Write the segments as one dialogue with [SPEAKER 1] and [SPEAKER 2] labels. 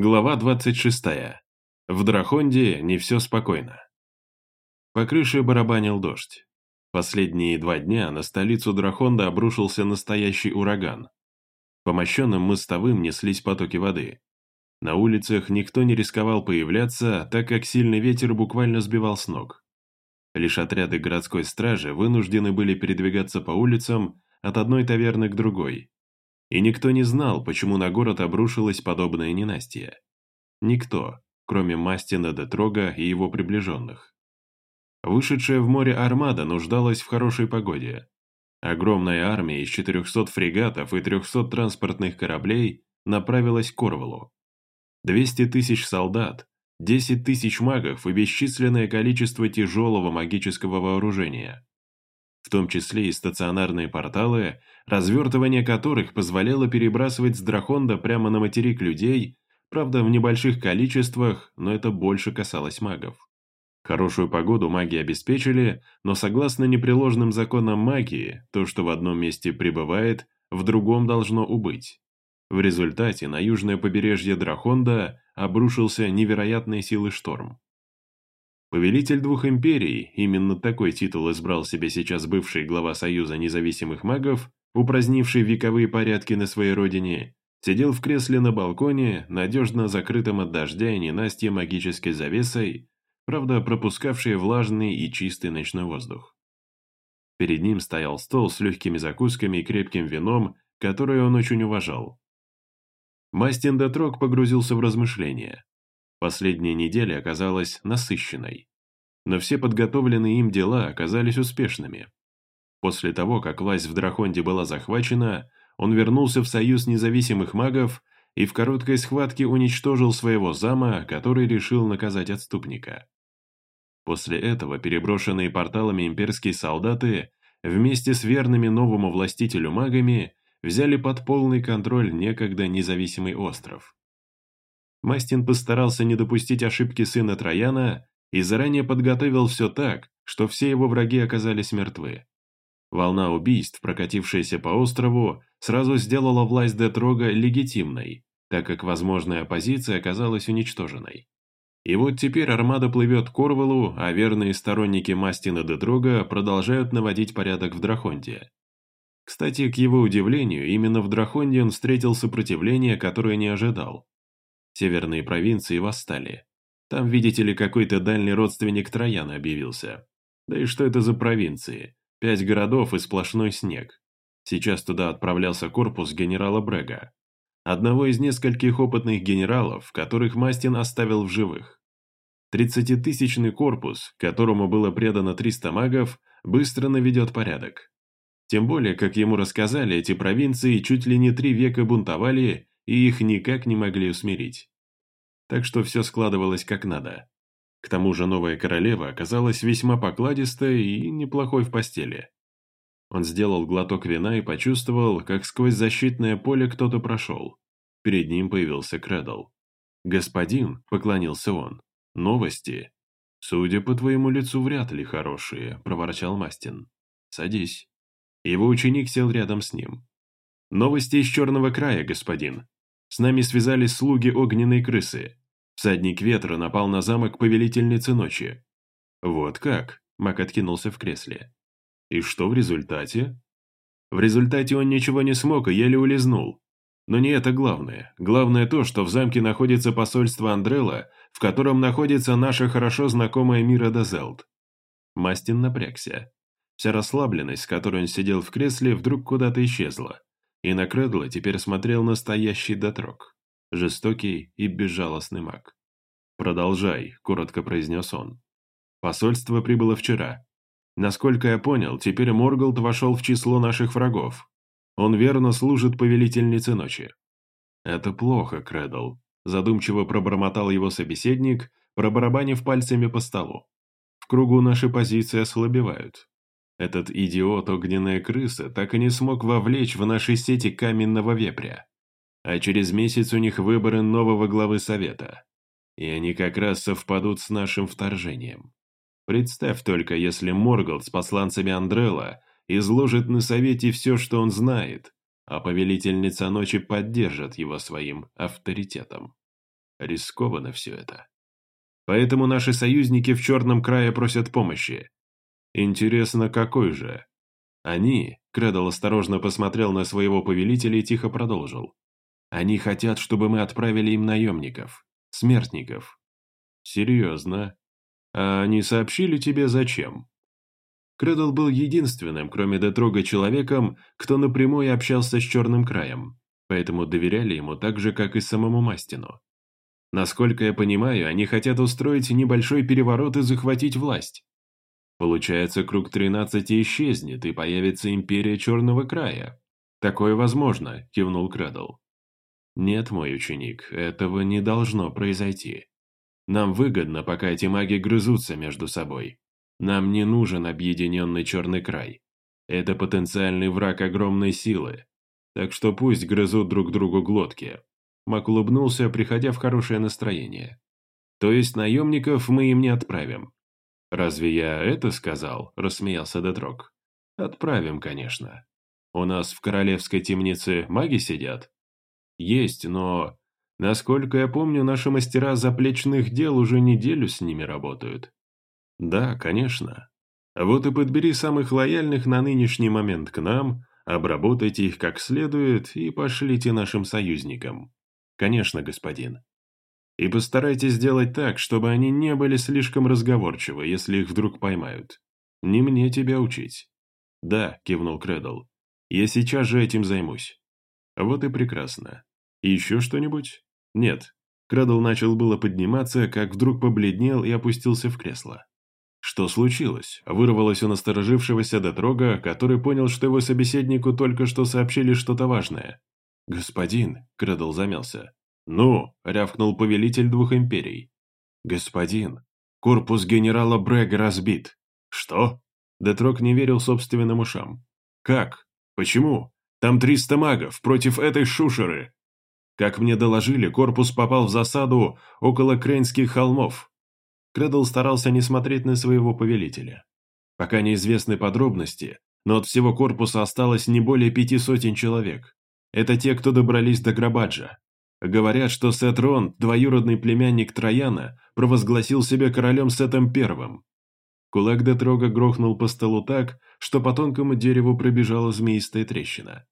[SPEAKER 1] Глава 26. В Драхонде не все спокойно. По крыше барабанил дождь. Последние два дня на столицу Драхонда обрушился настоящий ураган. По мощенным мостовым неслись потоки воды. На улицах никто не рисковал появляться, так как сильный ветер буквально сбивал с ног. Лишь отряды городской стражи вынуждены были передвигаться по улицам от одной таверны к другой, и никто не знал, почему на город обрушилось подобное ненастье. Никто, кроме Мастина де Трога и его приближенных. Вышедшая в море армада нуждалась в хорошей погоде. Огромная армия из 400 фрегатов и 300 транспортных кораблей направилась к Корвалу. 200 тысяч солдат, 10 тысяч магов и бесчисленное количество тяжелого магического вооружения в том числе и стационарные порталы, развертывание которых позволяло перебрасывать с Драхонда прямо на материк людей, правда в небольших количествах, но это больше касалось магов. Хорошую погоду маги обеспечили, но согласно непреложным законам магии, то, что в одном месте пребывает, в другом должно убыть. В результате на южное побережье Драхонда обрушился невероятной силы шторм. Повелитель двух империй, именно такой титул избрал себе сейчас бывший глава Союза независимых магов, упразднивший вековые порядки на своей родине, сидел в кресле на балконе, надежно закрытом от дождя и ненастья магической завесой, правда пропускавшей влажный и чистый ночной воздух. Перед ним стоял стол с легкими закусками и крепким вином, которое он очень уважал. Мастин Дотрок погрузился в размышления. Последняя неделя оказалась насыщенной. Но все подготовленные им дела оказались успешными. После того, как власть в Драхонде была захвачена, он вернулся в Союз независимых магов и в короткой схватке уничтожил своего зама, который решил наказать отступника. После этого переброшенные порталами имперские солдаты вместе с верными новому властителю магами взяли под полный контроль некогда независимый остров. Мастин постарался не допустить ошибки сына Трояна и заранее подготовил все так, что все его враги оказались мертвы. Волна убийств, прокатившаяся по острову, сразу сделала власть Детрога легитимной, так как возможная оппозиция оказалась уничтоженной. И вот теперь армада плывет к Корвалу, а верные сторонники Мастина Детрога продолжают наводить порядок в Драхонде. Кстати, к его удивлению, именно в Драхонде он встретил сопротивление, которое не ожидал. Северные провинции восстали. Там, видите ли, какой-то дальний родственник Трояна объявился. Да и что это за провинции? Пять городов и сплошной снег. Сейчас туда отправлялся корпус генерала Брега. Одного из нескольких опытных генералов, которых Мастин оставил в живых. Тридцатитысячный корпус, которому было предано 300 магов, быстро наведет порядок. Тем более, как ему рассказали, эти провинции чуть ли не три века бунтовали и их никак не могли усмирить. Так что все складывалось как надо. К тому же новая королева оказалась весьма покладистой и неплохой в постели. Он сделал глоток вина и почувствовал, как сквозь защитное поле кто-то прошел. Перед ним появился Кредл. «Господин», — поклонился он, — «новости». «Судя по твоему лицу, вряд ли хорошие», — проворчал Мастин. «Садись». Его ученик сел рядом с ним. «Новости из Черного края, господин. С нами связались слуги огненной крысы. Всадник ветра напал на замок повелительницы ночи. Вот как? Мак откинулся в кресле. И что в результате? В результате он ничего не смог и еле улизнул. Но не это главное. Главное то, что в замке находится посольство Андрелла, в котором находится наша хорошо знакомая Мира Дазелт. Мастин напрягся. Вся расслабленность, с которой он сидел в кресле, вдруг куда-то исчезла. И на Кредла теперь смотрел настоящий дотрог, жестокий и безжалостный маг. «Продолжай», — коротко произнес он. «Посольство прибыло вчера. Насколько я понял, теперь Морголд вошел в число наших врагов. Он верно служит повелительнице ночи». «Это плохо, Кредл», — задумчиво пробормотал его собеседник, пробарабанив пальцами по столу. «В кругу наши позиции ослабевают. Этот идиот огненная крыса так и не смог вовлечь в наши сети каменного вепря. А через месяц у них выборы нового главы совета. И они как раз совпадут с нашим вторжением. Представь только, если Моргалд с посланцами Андрелла изложит на совете все, что он знает, а повелительница ночи поддержит его своим авторитетом. Рискованно все это. Поэтому наши союзники в Черном крае просят помощи. Интересно, какой же? Они, Кредл осторожно посмотрел на своего повелителя и тихо продолжил. Они хотят, чтобы мы отправили им наемников, смертников. Серьезно? А они сообщили тебе зачем? Кредл был единственным, кроме Детрога, человеком, кто напрямую общался с Черным краем, поэтому доверяли ему так же, как и самому Мастину. Насколько я понимаю, они хотят устроить небольшой переворот и захватить власть. Получается, круг 13 исчезнет, и появится империя Черного края. Такое возможно, кивнул Кредл. Нет, мой ученик, этого не должно произойти. Нам выгодно, пока эти маги грызутся между собой. Нам не нужен объединенный Черный край. Это потенциальный враг огромной силы. Так что пусть грызут друг другу глотки. Мак улыбнулся, приходя в хорошее настроение. То есть наемников мы им не отправим. Разве я это сказал? Рассмеялся Детрок. Отправим, конечно. У нас в королевской темнице маги сидят? Есть, но... Насколько я помню, наши мастера заплечных дел уже неделю с ними работают. Да, конечно. Вот и подбери самых лояльных на нынешний момент к нам, обработайте их как следует и пошлите нашим союзникам. Конечно, господин. И постарайтесь сделать так, чтобы они не были слишком разговорчивы, если их вдруг поймают. Не мне тебя учить. Да, кивнул Кредл. Я сейчас же этим займусь. Вот и прекрасно. еще что-нибудь? Нет. Кредл начал было подниматься, как вдруг побледнел и опустился в кресло. Что случилось? Вырвалось у насторожившегося Детрога, который понял, что его собеседнику только что сообщили что-то важное. «Господин», — Кредл замялся. «Ну», — рявкнул повелитель двух империй. «Господин, корпус генерала Брега разбит». «Что?» Детрог не верил собственным ушам. «Как? Почему? Там триста магов против этой шушеры!» Как мне доложили, корпус попал в засаду около Крейнских холмов. Кредл старался не смотреть на своего повелителя. Пока неизвестны подробности, но от всего корпуса осталось не более пяти сотен человек. Это те, кто добрались до Грабаджа. Говорят, что Сет Рон, двоюродный племянник Трояна, провозгласил себя королем Сетом Первым. Кулак Детрога грохнул по столу так, что по тонкому дереву пробежала змеистая трещина.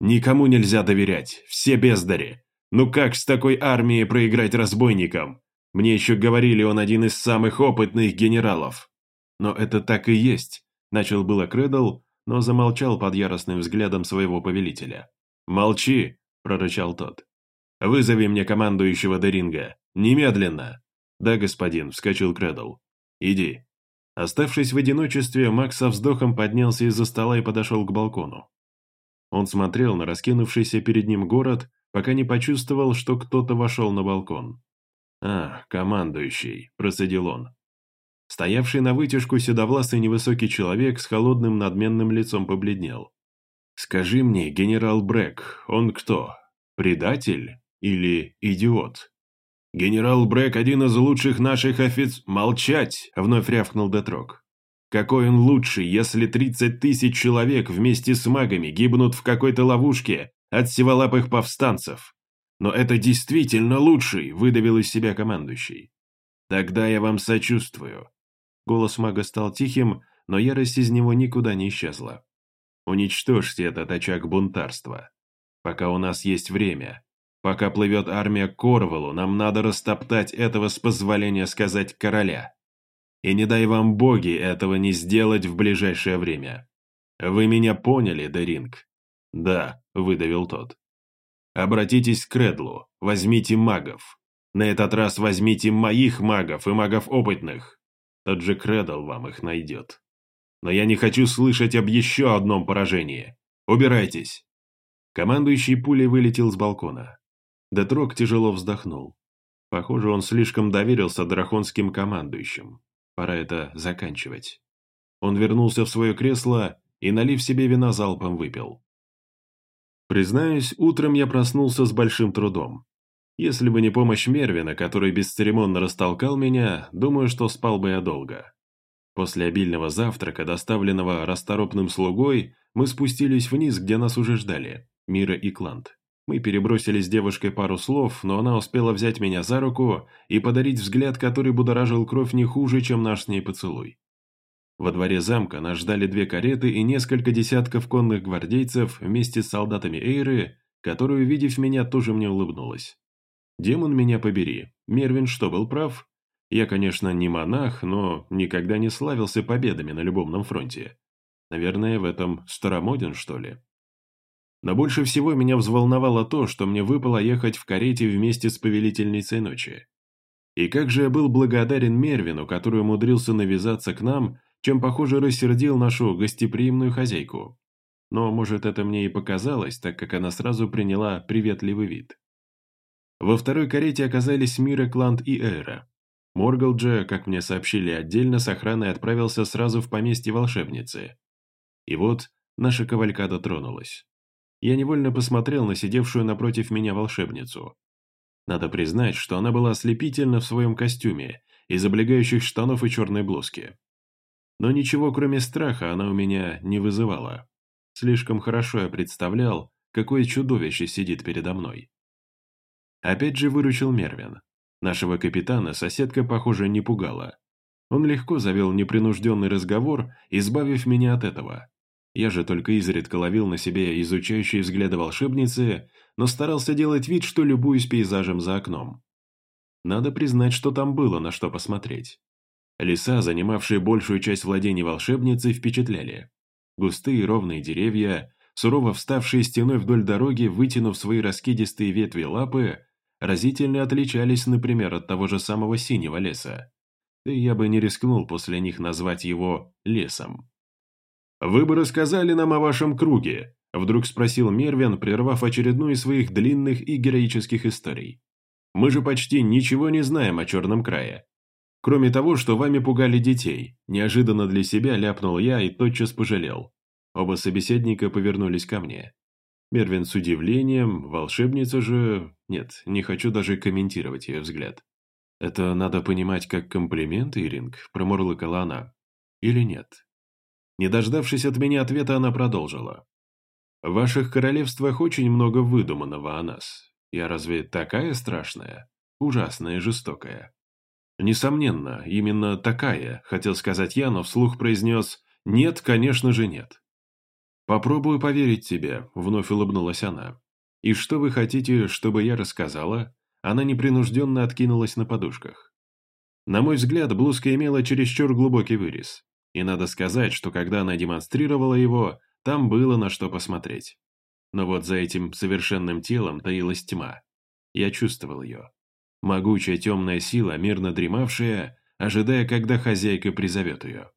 [SPEAKER 1] «Никому нельзя доверять, все бездари! Ну как с такой армией проиграть разбойникам? Мне еще говорили, он один из самых опытных генералов. Но это так и есть, начал было Кредл, но замолчал под яростным взглядом своего повелителя. «Молчи!» – прорычал тот. «Вызови мне командующего Деринга. Немедленно!» «Да, господин», – вскочил Кредл. «Иди». Оставшись в одиночестве, Макс со вздохом поднялся из-за стола и подошел к балкону. Он смотрел на раскинувшийся перед ним город, пока не почувствовал, что кто-то вошел на балкон. «А, командующий», – процедил он. Стоявший на вытяжку седовласый невысокий человек с холодным надменным лицом побледнел. «Скажи мне, генерал Брэк, он кто? Предатель или идиот?» «Генерал Брэк – один из лучших наших офиц...» «Молчать!» – вновь рявкнул Детрок. «Какой он лучший, если тридцать тысяч человек вместе с магами гибнут в какой-то ловушке от сиволапых повстанцев? «Но это действительно лучший!» – выдавил из себя командующий. «Тогда я вам сочувствую». Голос мага стал тихим, но ярость из него никуда не исчезла. «Уничтожьте этот очаг бунтарства. Пока у нас есть время. Пока плывет армия к Корвалу, нам надо растоптать этого с позволения сказать короля. И не дай вам боги этого не сделать в ближайшее время. Вы меня поняли, Деринг?» «Да», – выдавил тот. Обратитесь к Кредлу, возьмите магов. На этот раз возьмите моих магов и магов опытных. Тот же Кредл вам их найдет. Но я не хочу слышать об еще одном поражении. Убирайтесь!» Командующий пулей вылетел с балкона. Детрок тяжело вздохнул. Похоже, он слишком доверился драконским командующим. Пора это заканчивать. Он вернулся в свое кресло и, налив себе вина, залпом выпил. Признаюсь, утром я проснулся с большим трудом. Если бы не помощь Мервина, который бесцеремонно растолкал меня, думаю, что спал бы я долго. После обильного завтрака, доставленного расторопным слугой, мы спустились вниз, где нас уже ждали, Мира и Клант. Мы перебросили с девушкой пару слов, но она успела взять меня за руку и подарить взгляд, который будоражил кровь не хуже, чем наш с ней поцелуй. Во дворе замка нас ждали две кареты и несколько десятков конных гвардейцев вместе с солдатами Эйры, которая, увидев меня, тоже мне улыбнулась. Демон меня побери. Мервин что, был прав? Я, конечно, не монах, но никогда не славился победами на любовном фронте. Наверное, в этом старомоден, что ли? Но больше всего меня взволновало то, что мне выпало ехать в карете вместе с повелительницей ночи. И как же я был благодарен Мервину, который умудрился навязаться к нам, чем, похоже, рассердил нашу гостеприимную хозяйку. Но, может, это мне и показалось, так как она сразу приняла приветливый вид. Во второй карете оказались Мира, Клант и Эра. Моргал как мне сообщили отдельно, с охраной отправился сразу в поместье волшебницы. И вот наша кавалькада тронулась я невольно посмотрел на сидевшую напротив меня волшебницу. Надо признать, что она была ослепительна в своем костюме, из облегающих штанов и черной блузки. Но ничего, кроме страха, она у меня не вызывала. Слишком хорошо я представлял, какое чудовище сидит передо мной. Опять же выручил Мервин. Нашего капитана соседка, похоже, не пугала. Он легко завел непринужденный разговор, избавив меня от этого. Я же только изредка ловил на себе изучающие взгляды волшебницы, но старался делать вид, что любуюсь пейзажем за окном. Надо признать, что там было на что посмотреть. Леса, занимавшие большую часть владений волшебницы, впечатляли. Густые ровные деревья, сурово вставшие стеной вдоль дороги, вытянув свои раскидистые ветви лапы, разительно отличались, например, от того же самого синего леса. И я бы не рискнул после них назвать его лесом. «Вы бы рассказали нам о вашем круге», – вдруг спросил Мервин, прервав очередную из своих длинных и героических историй. «Мы же почти ничего не знаем о Черном крае. Кроме того, что вами пугали детей», – неожиданно для себя ляпнул я и тотчас пожалел. Оба собеседника повернулись ко мне. Мервин с удивлением, волшебница же... Нет, не хочу даже комментировать ее взгляд. «Это надо понимать как комплимент, Иринг?» – промурлыкала она. «Или нет?» Не дождавшись от меня ответа, она продолжила. «В ваших королевствах очень много выдуманного о нас. Я разве такая страшная? Ужасная жестокая?» «Несомненно, именно такая», — хотел сказать я, но вслух произнес «Нет, конечно же нет». «Попробую поверить тебе», — вновь улыбнулась она. «И что вы хотите, чтобы я рассказала?» Она непринужденно откинулась на подушках. На мой взгляд, блузка имела чересчур глубокий вырез. И надо сказать, что когда она демонстрировала его, там было на что посмотреть. Но вот за этим совершенным телом таилась тьма. Я чувствовал ее. Могучая темная сила, мирно дремавшая, ожидая, когда хозяйка призовет ее.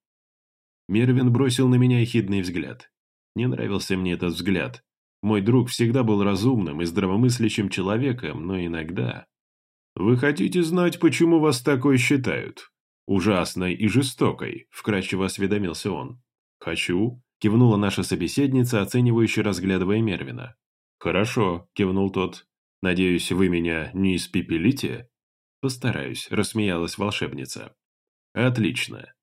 [SPEAKER 1] Мервин бросил на меня ехидный взгляд. Не нравился мне этот взгляд. Мой друг всегда был разумным и здравомыслящим человеком, но иногда... «Вы хотите знать, почему вас такой считают?» «Ужасной и жестокой», — вкрадчиво осведомился он. «Хочу», — кивнула наша собеседница, оценивающе разглядывая Мервина. «Хорошо», — кивнул тот. «Надеюсь, вы меня не испепелите?» «Постараюсь», — рассмеялась волшебница. «Отлично.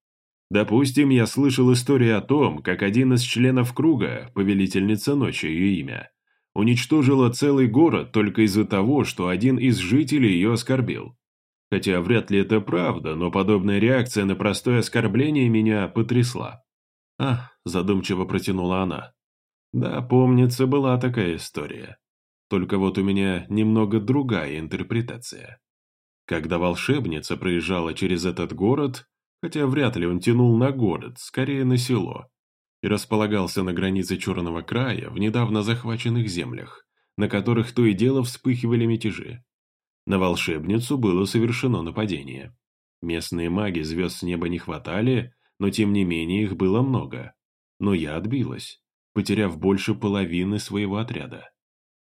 [SPEAKER 1] Допустим, я слышал историю о том, как один из членов круга, повелительница ночи ее имя, уничтожила целый город только из-за того, что один из жителей ее оскорбил. Хотя вряд ли это правда, но подобная реакция на простое оскорбление меня потрясла. «А», – задумчиво протянула она. «Да, помнится, была такая история. Только вот у меня немного другая интерпретация. Когда волшебница проезжала через этот город, хотя вряд ли он тянул на город, скорее на село, и располагался на границе Черного края в недавно захваченных землях, на которых то и дело вспыхивали мятежи. На волшебницу было совершено нападение. Местные маги звезд с неба не хватали, но тем не менее их было много. Но я отбилась, потеряв больше половины своего отряда.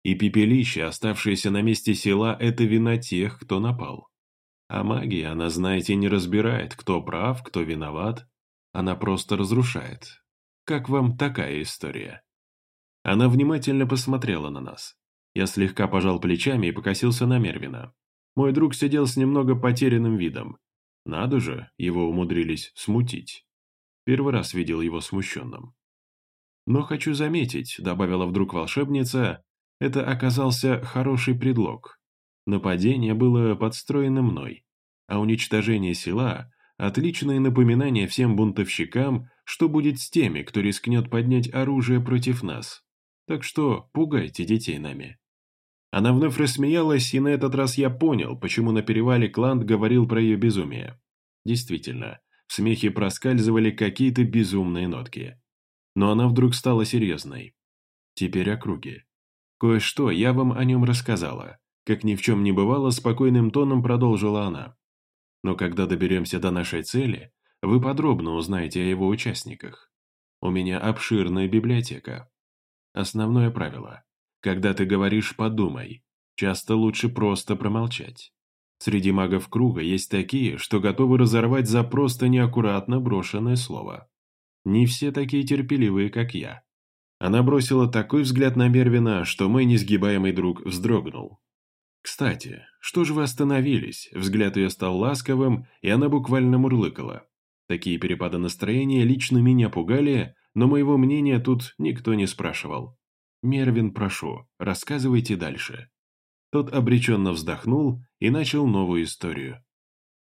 [SPEAKER 1] И пепелище, оставшееся на месте села, это вина тех, кто напал. А магия, она, знаете, не разбирает, кто прав, кто виноват. Она просто разрушает. Как вам такая история? Она внимательно посмотрела на нас. Я слегка пожал плечами и покосился на Мервина. Мой друг сидел с немного потерянным видом. Надо же, его умудрились смутить. Первый раз видел его смущенным. «Но хочу заметить», — добавила вдруг волшебница, Это оказался хороший предлог. Нападение было подстроено мной, а уничтожение села – отличное напоминание всем бунтовщикам, что будет с теми, кто рискнет поднять оружие против нас. Так что пугайте детей нами. Она вновь рассмеялась, и на этот раз я понял, почему на перевале Клант говорил про ее безумие. Действительно, в смехе проскальзывали какие-то безумные нотки. Но она вдруг стала серьезной. Теперь о круге. Кое-что я вам о нем рассказала. Как ни в чем не бывало, спокойным тоном продолжила она. Но когда доберемся до нашей цели, вы подробно узнаете о его участниках. У меня обширная библиотека. Основное правило. Когда ты говоришь «подумай», часто лучше просто промолчать. Среди магов круга есть такие, что готовы разорвать за просто неаккуратно брошенное слово. Не все такие терпеливые, как я. Она бросила такой взгляд на Мервина, что мой несгибаемый друг вздрогнул. «Кстати, что же вы остановились?» Взгляд ее стал ласковым, и она буквально мурлыкала. Такие перепады настроения лично меня пугали, но моего мнения тут никто не спрашивал. «Мервин, прошу, рассказывайте дальше». Тот обреченно вздохнул и начал новую историю.